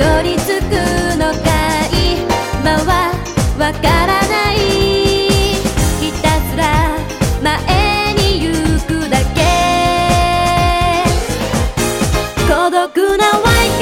どりくのか今はわからない。ひたすら前に行くだけ。孤独なワイ